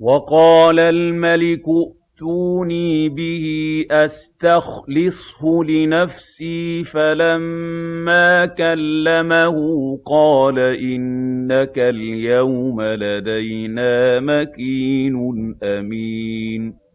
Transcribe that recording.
وَقَالَ الْمَلِكُ ائْتُونِي بِهِ أَسْتَخْلِصْهُ لِنَفْسِي ۖ فَلَمَّا كَلَّمَهُ قَالَ إِنَّكَ الْيَوْمَ لَدَيْنَا مَكِينٌ أَمِينٌ.